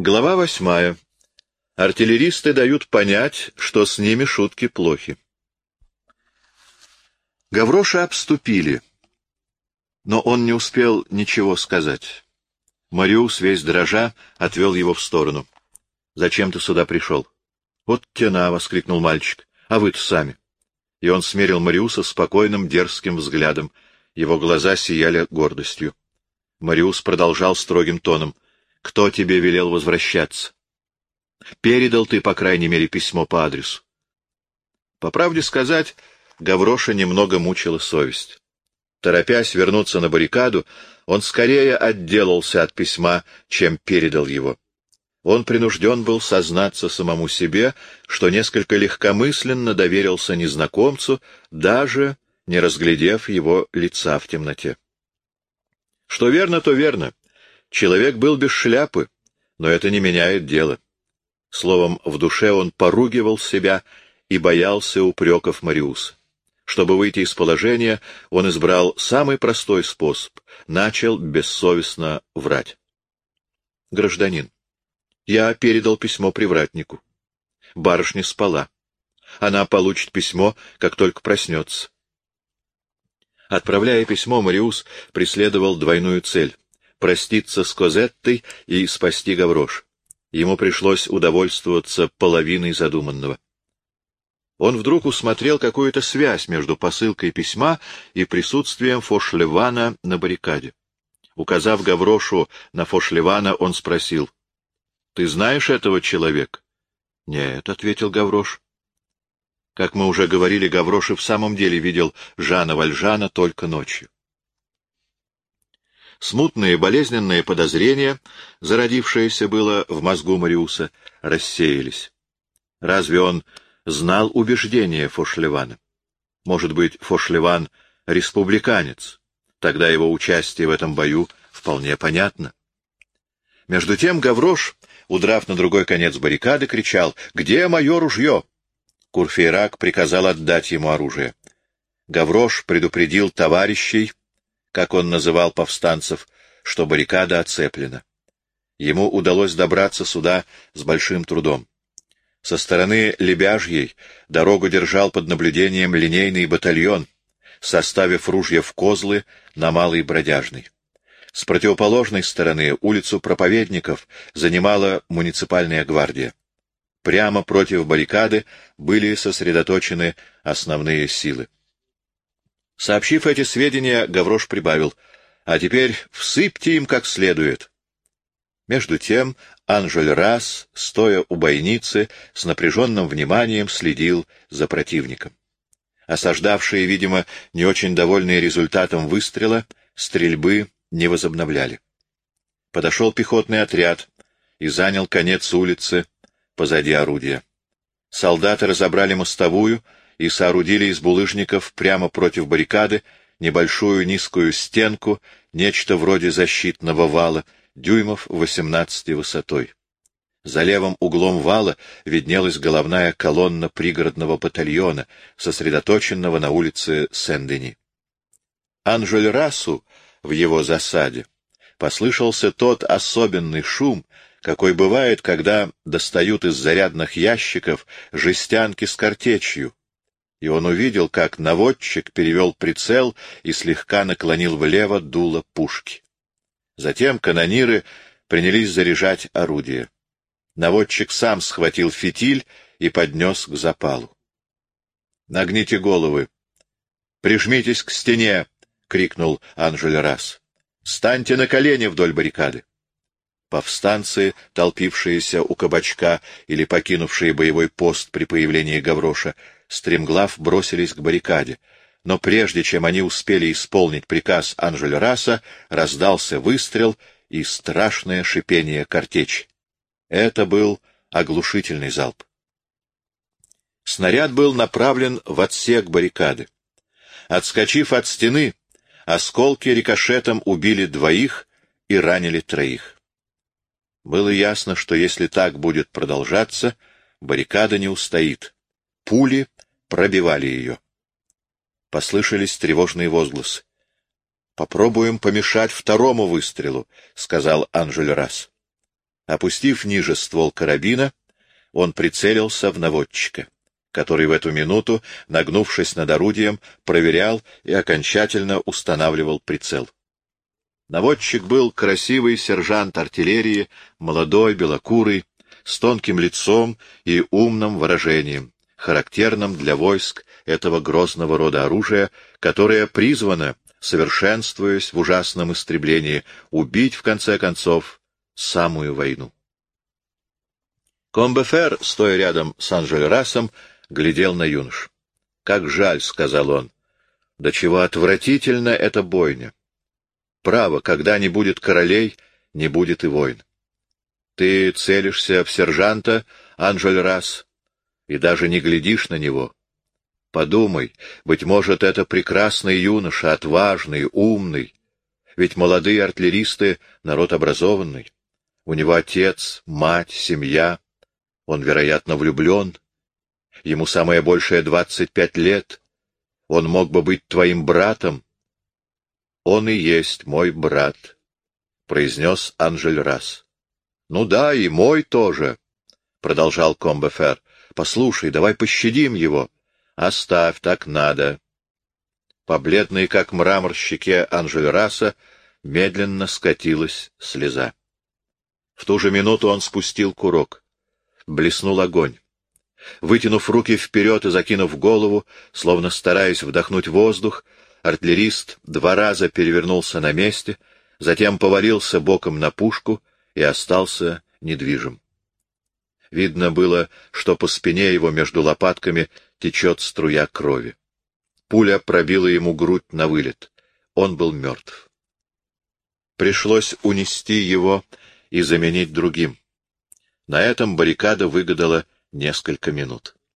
Глава восьмая. Артиллеристы дают понять, что с ними шутки плохи. Гавроша обступили, но он не успел ничего сказать. Мариус, весь дрожа, отвел его в сторону. — Зачем ты сюда пришел? — Вот тена! — воскликнул мальчик. — А вы-то сами. И он смерил Мариуса спокойным, дерзким взглядом. Его глаза сияли гордостью. Мариус продолжал строгим тоном — кто тебе велел возвращаться? Передал ты, по крайней мере, письмо по адресу. По правде сказать, Гавроша немного мучила совесть. Торопясь вернуться на баррикаду, он скорее отделался от письма, чем передал его. Он принужден был сознаться самому себе, что несколько легкомысленно доверился незнакомцу, даже не разглядев его лица в темноте. Что верно, то верно. Человек был без шляпы, но это не меняет дело. Словом, в душе он поругивал себя и боялся упреков Мариуса. Чтобы выйти из положения, он избрал самый простой способ — начал бессовестно врать. Гражданин, я передал письмо привратнику. Барышня спала. Она получит письмо, как только проснется. Отправляя письмо, Мариус преследовал двойную цель проститься с Козеттой и спасти Гаврош. Ему пришлось удовольствоваться половиной задуманного. Он вдруг усмотрел какую-то связь между посылкой письма и присутствием Фошлевана на баррикаде. Указав Гаврошу на Фошлевана, он спросил, — Ты знаешь этого человека? — Нет, — ответил Гаврош. Как мы уже говорили, Гаврош и в самом деле видел Жана Вальжана только ночью. Смутные болезненные подозрения, зародившиеся было в мозгу Мариуса, рассеялись. Разве он знал убеждения Фошлевана? Может быть, Фошлеван — республиканец? Тогда его участие в этом бою вполне понятно. Между тем Гаврош, удрав на другой конец баррикады, кричал «Где мое ружье?» Курфейрак приказал отдать ему оружие. Гаврош предупредил товарищей как он называл повстанцев, что баррикада оцеплена. Ему удалось добраться сюда с большим трудом. Со стороны Лебяжьей дорогу держал под наблюдением линейный батальон, составив ружья в козлы на Малый Бродяжный. С противоположной стороны улицу Проповедников занимала муниципальная гвардия. Прямо против баррикады были сосредоточены основные силы. Сообщив эти сведения, Гаврош прибавил, «А теперь всыпьте им как следует». Между тем Анжель Расс, стоя у бойницы, с напряженным вниманием следил за противником. Осаждавшие, видимо, не очень довольные результатом выстрела, стрельбы не возобновляли. Подошел пехотный отряд и занял конец улицы позади орудия. Солдаты разобрали мостовую и соорудили из булыжников прямо против баррикады небольшую низкую стенку, нечто вроде защитного вала, дюймов восемнадцати высотой. За левым углом вала виднелась головная колонна пригородного батальона, сосредоточенного на улице Сен-Дени. Анжель Расу в его засаде послышался тот особенный шум, какой бывает, когда достают из зарядных ящиков жестянки с картечью, и он увидел, как наводчик перевел прицел и слегка наклонил влево дуло пушки. Затем канониры принялись заряжать орудие. Наводчик сам схватил фитиль и поднес к запалу. — Нагните головы! — Прижмитесь к стене! — крикнул Анжель Расс. — Станьте на колени вдоль баррикады! Повстанцы, толпившиеся у кабачка или покинувшие боевой пост при появлении Гавроша, стремглав бросились к баррикаде, но прежде чем они успели исполнить приказ Анжель Раса, раздался выстрел и страшное шипение картечи. Это был оглушительный залп. Снаряд был направлен в отсек баррикады. Отскочив от стены, осколки рикошетом убили двоих и ранили троих. Было ясно, что если так будет продолжаться, баррикада не устоит. Пули пробивали ее. Послышались тревожные возгласы. — Попробуем помешать второму выстрелу, — сказал Анжель Расс. Опустив ниже ствол карабина, он прицелился в наводчика, который в эту минуту, нагнувшись над орудием, проверял и окончательно устанавливал прицел. Наводчик был красивый сержант артиллерии, молодой, белокурый, с тонким лицом и умным выражением, характерным для войск этого грозного рода оружия, которое призвано, совершенствуясь в ужасном истреблении, убить, в конце концов, самую войну. Комбефер, стоя рядом с Анжель глядел на юнош. «Как жаль», — сказал он, — «до чего отвратительно эта бойня. Право, когда не будет королей, не будет и войн. Ты целишься в сержанта, Анжель Расс, и даже не глядишь на него. Подумай, быть может, это прекрасный юноша, отважный, умный. Ведь молодые артиллеристы — народ образованный. У него отец, мать, семья. Он, вероятно, влюблен. Ему самое большее двадцать пять лет. Он мог бы быть твоим братом. Он и есть мой брат, — произнес Анжель Расс. — Ну да, и мой тоже, — продолжал Комбефер. — Послушай, давай пощадим его. — Оставь, так надо. По бледной, как мрамор, щеке Анжель Расса медленно скатилась слеза. В ту же минуту он спустил курок. Блеснул огонь. Вытянув руки вперед и закинув голову, словно стараясь вдохнуть воздух, артиллерист два раза перевернулся на месте, затем повалился боком на пушку и остался недвижим. Видно было, что по спине его между лопатками течет струя крови. Пуля пробила ему грудь на вылет. Он был мертв. Пришлось унести его и заменить другим. На этом баррикада выгадала несколько минут.